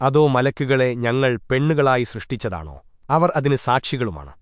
അതോ മലക്കുകളെ ഞങ്ങൾ പെണ്ണുകളായി സൃഷ്ടിച്ചതാണോ? അവർ അതിന് സാക്ഷികളുമാണ്.